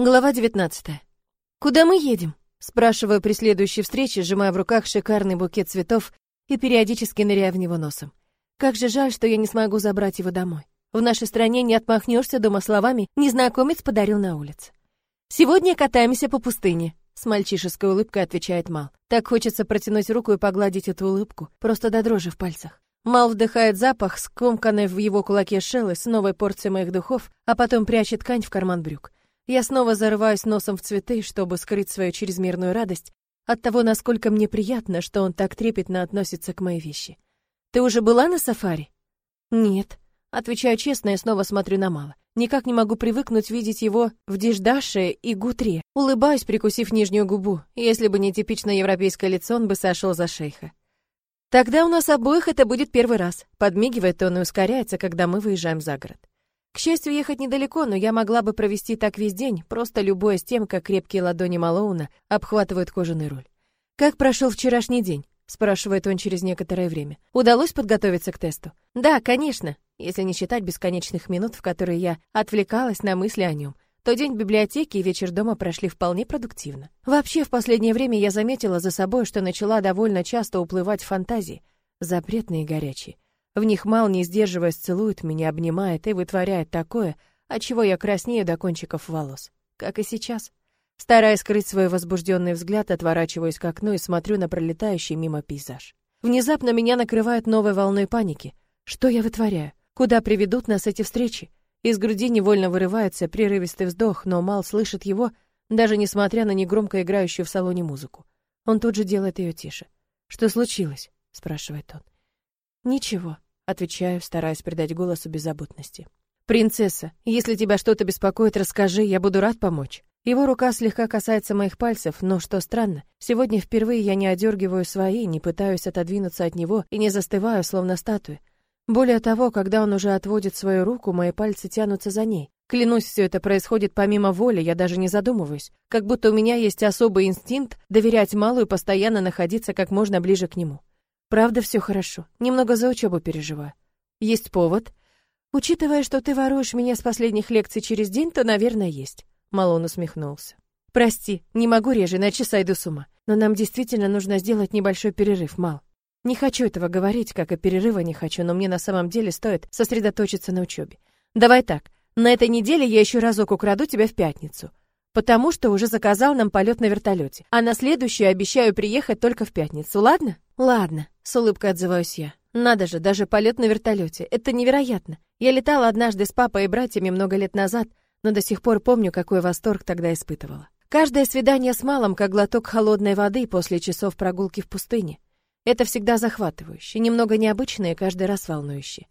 Глава 19. Куда мы едем? спрашиваю при следующей встрече, сжимая в руках шикарный букет цветов и периодически ныряя в него носом. Как же жаль, что я не смогу забрать его домой. В нашей стране не отмахнешься дома словами «незнакомец подарил на улице». Сегодня катаемся по пустыне, с мальчишеской улыбкой отвечает Мал. Так хочется протянуть руку и погладить эту улыбку, просто до дрожи в пальцах. Мал вдыхает запах, скомканный в его кулаке шеллы с новой порцией моих духов, а потом прячет ткань в карман брюк. Я снова зарываюсь носом в цветы, чтобы скрыть свою чрезмерную радость от того, насколько мне приятно, что он так трепетно относится к моей вещи. Ты уже была на сафари? Нет. Отвечаю честно и снова смотрю на Мала. Никак не могу привыкнуть видеть его в диждаше и гутре. Улыбаюсь, прикусив нижнюю губу. Если бы не типично европейское лицо, он бы сошел за шейха. Тогда у нас обоих это будет первый раз. Подмигивает он и ускоряется, когда мы выезжаем за город. К счастью, ехать недалеко, но я могла бы провести так весь день, просто любуясь тем, как крепкие ладони Малоуна обхватывают кожаный руль. «Как прошел вчерашний день?» — спрашивает он через некоторое время. «Удалось подготовиться к тесту?» «Да, конечно, если не считать бесконечных минут, в которые я отвлекалась на мысли о нем. То день в библиотеке и вечер дома прошли вполне продуктивно. Вообще, в последнее время я заметила за собой, что начала довольно часто уплывать в фантазии, запретные и горячие. В них Мал, не сдерживаясь, целует меня, обнимает и вытворяет такое, от чего я краснею до кончиков волос. Как и сейчас. Стараясь скрыть свой возбужденный взгляд, отворачиваюсь к окну и смотрю на пролетающий мимо пейзаж. Внезапно меня накрывает новой волной паники. Что я вытворяю? Куда приведут нас эти встречи? Из груди невольно вырывается прерывистый вздох, но Мал слышит его, даже несмотря на негромко играющую в салоне музыку. Он тут же делает ее тише. «Что случилось?» — спрашивает он. «Ничего», Отвечаю, стараясь придать голосу беззаботности. «Принцесса, если тебя что-то беспокоит, расскажи, я буду рад помочь». Его рука слегка касается моих пальцев, но что странно, сегодня впервые я не одергиваю свои, не пытаюсь отодвинуться от него и не застываю, словно статуя. Более того, когда он уже отводит свою руку, мои пальцы тянутся за ней. Клянусь, все это происходит помимо воли, я даже не задумываюсь. Как будто у меня есть особый инстинкт доверять малую и постоянно находиться как можно ближе к нему. Правда, все хорошо. Немного за учебу переживаю. Есть повод? Учитывая, что ты воруешь меня с последних лекций через день, то, наверное, есть. Малон усмехнулся. Прости, не могу реже, иначе сойду с ума. Но нам действительно нужно сделать небольшой перерыв, Мал. Не хочу этого говорить, как и перерыва не хочу, но мне на самом деле стоит сосредоточиться на учебе. Давай так, на этой неделе я еще разок украду тебя в пятницу потому что уже заказал нам полет на вертолете. А на следующую обещаю приехать только в пятницу, ладно? Ладно, с улыбкой отзываюсь я. Надо же, даже полет на вертолете. Это невероятно. Я летала однажды с папой и братьями много лет назад, но до сих пор помню, какой восторг тогда испытывала. Каждое свидание с малым как глоток холодной воды после часов прогулки в пустыне. Это всегда захватывающе, немного необычное и каждый раз волнующе.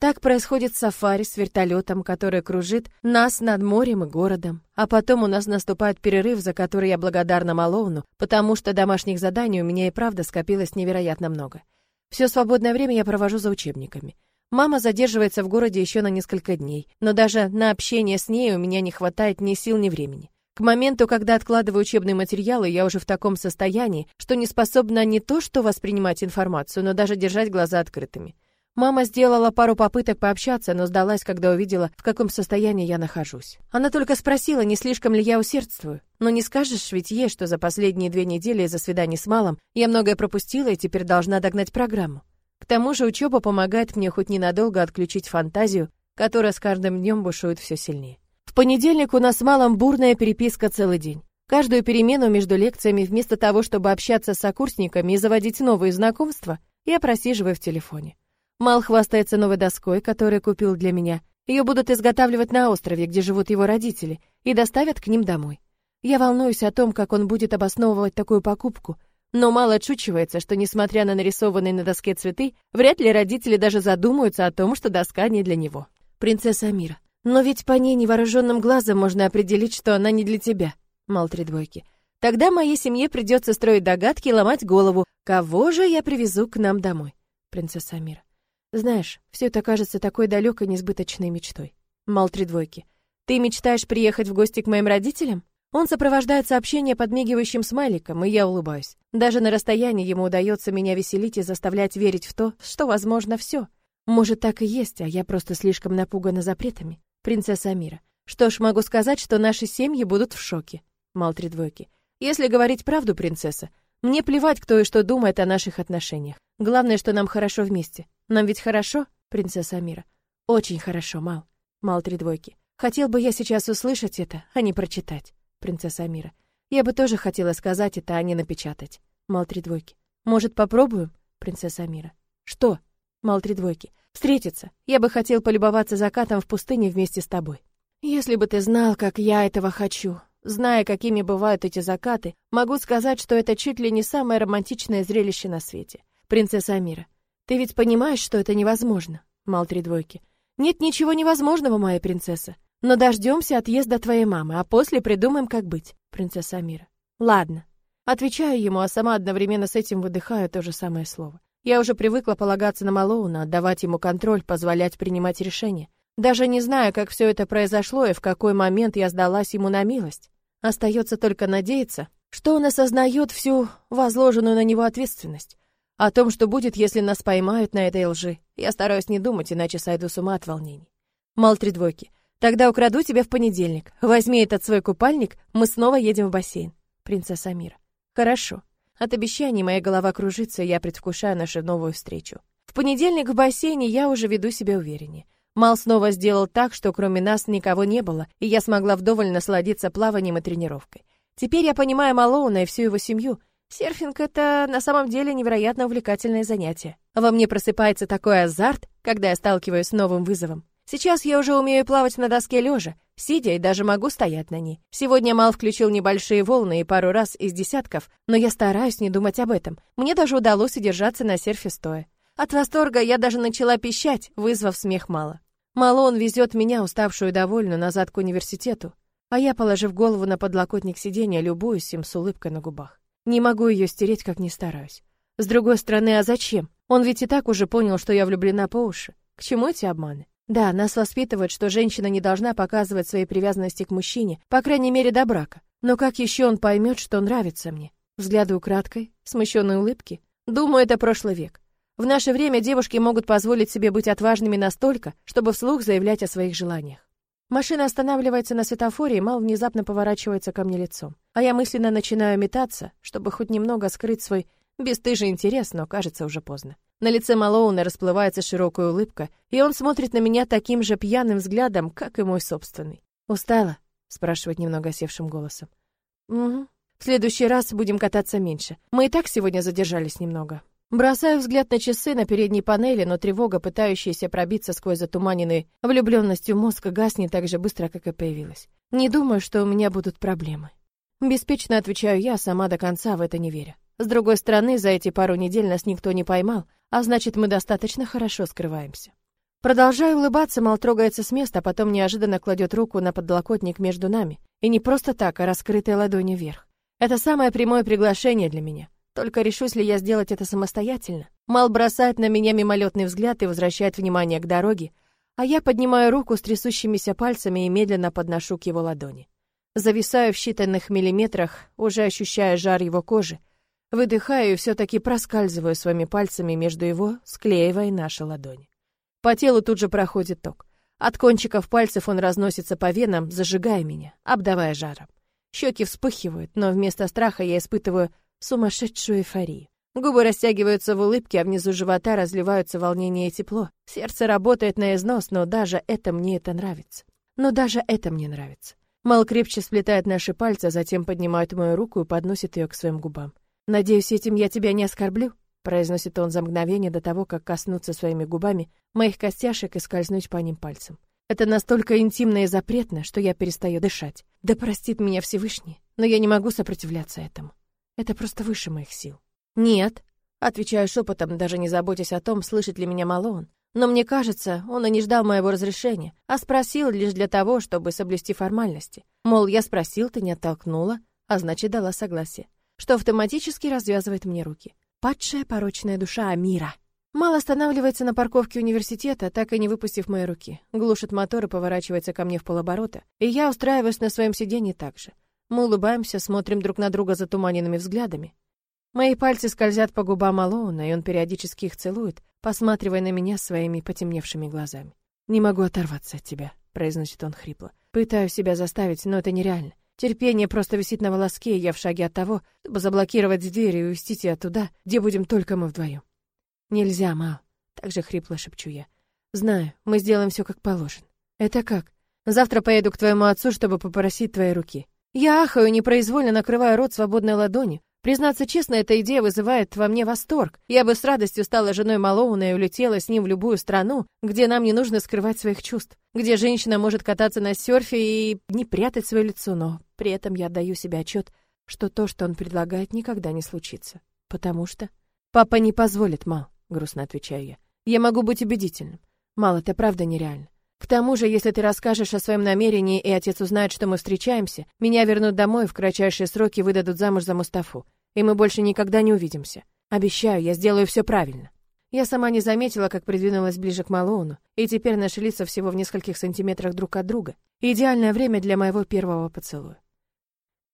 Так происходит сафари с вертолетом, который кружит нас над морем и городом. А потом у нас наступает перерыв, за который я благодарна Малоуну, потому что домашних заданий у меня и правда скопилось невероятно много. Все свободное время я провожу за учебниками. Мама задерживается в городе еще на несколько дней, но даже на общение с ней у меня не хватает ни сил, ни времени. К моменту, когда откладываю учебные материалы, я уже в таком состоянии, что не способна не то что воспринимать информацию, но даже держать глаза открытыми. Мама сделала пару попыток пообщаться, но сдалась, когда увидела, в каком состоянии я нахожусь. Она только спросила, не слишком ли я усердствую. Но не скажешь ведь ей, что за последние две недели из-за свиданий с малым я многое пропустила и теперь должна догнать программу. К тому же учеба помогает мне хоть ненадолго отключить фантазию, которая с каждым днем бушует все сильнее. В понедельник у нас с малым бурная переписка целый день. Каждую перемену между лекциями, вместо того, чтобы общаться с сокурсниками и заводить новые знакомства, я просиживаю в телефоне. Мал хвастается новой доской, которую купил для меня. Ее будут изготавливать на острове, где живут его родители, и доставят к ним домой. Я волнуюсь о том, как он будет обосновывать такую покупку, но мало отшучивается, что, несмотря на нарисованные на доске цветы, вряд ли родители даже задумаются о том, что доска не для него. Принцесса Амира. Но ведь по ней невооруженным глазом можно определить, что она не для тебя. Мал три двойки. Тогда моей семье придется строить догадки и ломать голову. Кого же я привезу к нам домой? Принцесса Амира. Знаешь, все это кажется такой далекой несбыточной мечтой. Мал три двойки. Ты мечтаешь приехать в гости к моим родителям? Он сопровождает сообщение подмигивающим смайликом, и я улыбаюсь. Даже на расстоянии ему удается меня веселить и заставлять верить в то, что возможно все. Может, так и есть, а я просто слишком напугана запретами. Принцесса Амира. Что ж, могу сказать, что наши семьи будут в шоке. Мал три двойки. Если говорить правду, принцесса, мне плевать, кто и что думает о наших отношениях. Главное, что нам хорошо вместе. Нам ведь хорошо, принцесса Амира? Очень хорошо, Мал. Мал три двойки. Хотел бы я сейчас услышать это, а не прочитать, принцесса Амира. Я бы тоже хотела сказать это, а не напечатать. Мал три двойки. Может, попробуем, принцесса Амира? Что? Мал три двойки. Встретиться. Я бы хотел полюбоваться закатом в пустыне вместе с тобой. Если бы ты знал, как я этого хочу. Зная, какими бывают эти закаты, могу сказать, что это чуть ли не самое романтичное зрелище на свете. Принцесса Амира, ты ведь понимаешь, что это невозможно? Мал три двойки. Нет ничего невозможного, моя принцесса. Но дождемся отъезда твоей мамы, а после придумаем, как быть. Принцесса Амира. Ладно. Отвечаю ему, а сама одновременно с этим выдыхаю то же самое слово. Я уже привыкла полагаться на Малоуна, отдавать ему контроль, позволять принимать решения. Даже не знаю, как все это произошло и в какой момент я сдалась ему на милость. Остается только надеяться, что он осознает всю возложенную на него ответственность. О том, что будет, если нас поймают на этой лжи, я стараюсь не думать, иначе сойду с ума от волнений. Мал три двойки. Тогда украду тебя в понедельник. Возьми этот свой купальник, мы снова едем в бассейн. Принцесса Мира. Хорошо. От обещаний моя голова кружится, и я предвкушаю нашу новую встречу. В понедельник в бассейне я уже веду себя увереннее. Мал снова сделал так, что кроме нас никого не было, и я смогла вдоволь насладиться плаванием и тренировкой. Теперь я понимаю Малоуна и всю его семью. Серфинг — это на самом деле невероятно увлекательное занятие. Во мне просыпается такой азарт, когда я сталкиваюсь с новым вызовом. Сейчас я уже умею плавать на доске лежа, сидя и даже могу стоять на ней. Сегодня Мал включил небольшие волны и пару раз из десятков, но я стараюсь не думать об этом. Мне даже удалось удержаться на серфе стоя. От восторга я даже начала пищать, вызвав смех Мала. Малон везет меня, уставшую и довольную, назад к университету, а я, положив голову на подлокотник сиденья, любуюсь им с улыбкой на губах. Не могу ее стереть, как ни стараюсь. С другой стороны, а зачем? Он ведь и так уже понял, что я влюблена по уши. К чему эти обманы? Да, нас воспитывают, что женщина не должна показывать своей привязанности к мужчине, по крайней мере, до брака. Но как еще он поймет, что нравится мне? Взгляды украдкой, смущенные улыбки. Думаю, это прошлый век. В наше время девушки могут позволить себе быть отважными настолько, чтобы вслух заявлять о своих желаниях. Машина останавливается на светофоре, и Мал внезапно поворачивается ко мне лицом. А я мысленно начинаю метаться, чтобы хоть немного скрыть свой бесстыжий интерес, но кажется уже поздно. На лице Малоуна расплывается широкая улыбка, и он смотрит на меня таким же пьяным взглядом, как и мой собственный. «Устала?» — спрашивает немного севшим голосом. «Угу. В следующий раз будем кататься меньше. Мы и так сегодня задержались немного». Бросаю взгляд на часы на передней панели, но тревога, пытающаяся пробиться сквозь затуманенный влюбленностью мозг, гаснет так же быстро, как и появилась. Не думаю, что у меня будут проблемы. Беспечно отвечаю я, сама до конца в это не верю. С другой стороны, за эти пару недель нас никто не поймал, а значит, мы достаточно хорошо скрываемся. Продолжаю улыбаться, мол, трогается с места, а потом неожиданно кладет руку на подлокотник между нами. И не просто так, а раскрытой ладонью вверх. Это самое прямое приглашение для меня. Только решусь ли я сделать это самостоятельно? Мал бросает на меня мимолетный взгляд и возвращает внимание к дороге, а я поднимаю руку с трясущимися пальцами и медленно подношу к его ладони. Зависаю в считанных миллиметрах, уже ощущая жар его кожи, Выдыхаю и все-таки проскальзываю своими пальцами между его, склеивая наши ладони. По телу тут же проходит ток. От кончиков пальцев он разносится по венам, зажигая меня, обдавая жаром. Щеки вспыхивают, но вместо страха я испытываю сумасшедшую эйфорию. Губы растягиваются в улыбке, а внизу живота разливаются волнение и тепло. Сердце работает на износ, но даже это мне это нравится. Но даже это мне нравится. Мал крепче сплетает наши пальцы, а затем поднимает мою руку и подносит ее к своим губам. «Надеюсь, этим я тебя не оскорблю?» произносит он за мгновение до того, как коснуться своими губами моих костяшек и скользнуть по ним пальцем. Это настолько интимно и запретно, что я перестаю дышать. Да простит меня Всевышний, но я не могу сопротивляться этому. Это просто выше моих сил. Нет, отвечаю шепотом, даже не заботясь о том, слышит ли меня Малон. Но мне кажется, он и не ждал моего разрешения, а спросил лишь для того, чтобы соблюсти формальности. Мол, я спросил, ты не оттолкнула, а значит, дала согласие что автоматически развязывает мне руки. Падшая порочная душа Амира. Мал останавливается на парковке университета, так и не выпустив мои руки. Глушит мотор и поворачивается ко мне в полоборота, и я устраиваюсь на своем сиденье так же. Мы улыбаемся, смотрим друг на друга затуманенными взглядами. Мои пальцы скользят по губам Малоуна, и он периодически их целует, посматривая на меня своими потемневшими глазами. «Не могу оторваться от тебя», — произносит он хрипло. Пытаюсь себя заставить, но это нереально. Терпение просто висит на волоске, и я в шаге от того, чтобы заблокировать дверь и увести тебя туда, где будем только мы вдвоем. Нельзя, Мал. Так же хрипло шепчу я. Знаю, мы сделаем все как положено. Это как? Завтра поеду к твоему отцу, чтобы попросить твоей руки. Я ахаю, непроизвольно накрывая рот свободной ладонью. Признаться честно, эта идея вызывает во мне восторг. Я бы с радостью стала женой Малоуна и улетела с ним в любую страну, где нам не нужно скрывать своих чувств, где женщина может кататься на серфе и не прятать свое лицо, но при этом я отдаю себе отчет, что то, что он предлагает, никогда не случится. Потому что... Папа не позволит, Мал, грустно отвечаю я. Я могу быть убедительным. Мал, это правда нереально. К тому же, если ты расскажешь о своем намерении, и отец узнает, что мы встречаемся, меня вернут домой, в кратчайшие сроки выдадут замуж за Мустафу, и мы больше никогда не увидимся. Обещаю, я сделаю все правильно. Я сама не заметила, как придвинулась ближе к Малоуну, и теперь наши лица всего в нескольких сантиметрах друг от друга. Идеальное время для моего первого поцелуя.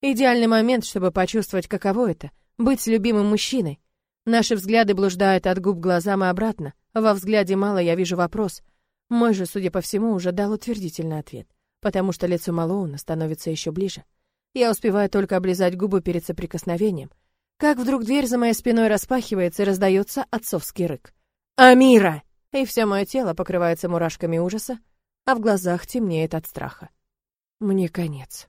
Идеальный момент, чтобы почувствовать, каково это — быть любимым мужчиной. Наши взгляды блуждают от губ глазам и обратно. Во взгляде мало я вижу вопрос, мой же, судя по всему, уже дал утвердительный ответ, потому что лицо Малоуна становится еще ближе. Я успеваю только облизать губы перед соприкосновением, как вдруг дверь за моей спиной распахивается и раздается отцовский рык. «Амира!» И все мое тело покрывается мурашками ужаса, а в глазах темнеет от страха. Мне конец.